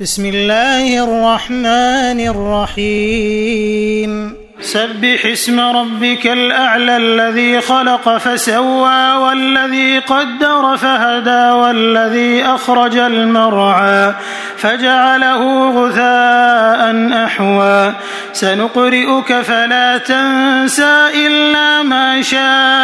بسم الله الرحمن الرحيم سبح اسم ربك الاعلى الذي خلق فسوى والذي قدر فهدى والذي اخرج المرعى فجعله غثاء احوى سنقرئك فلا تنسى الا ما شاء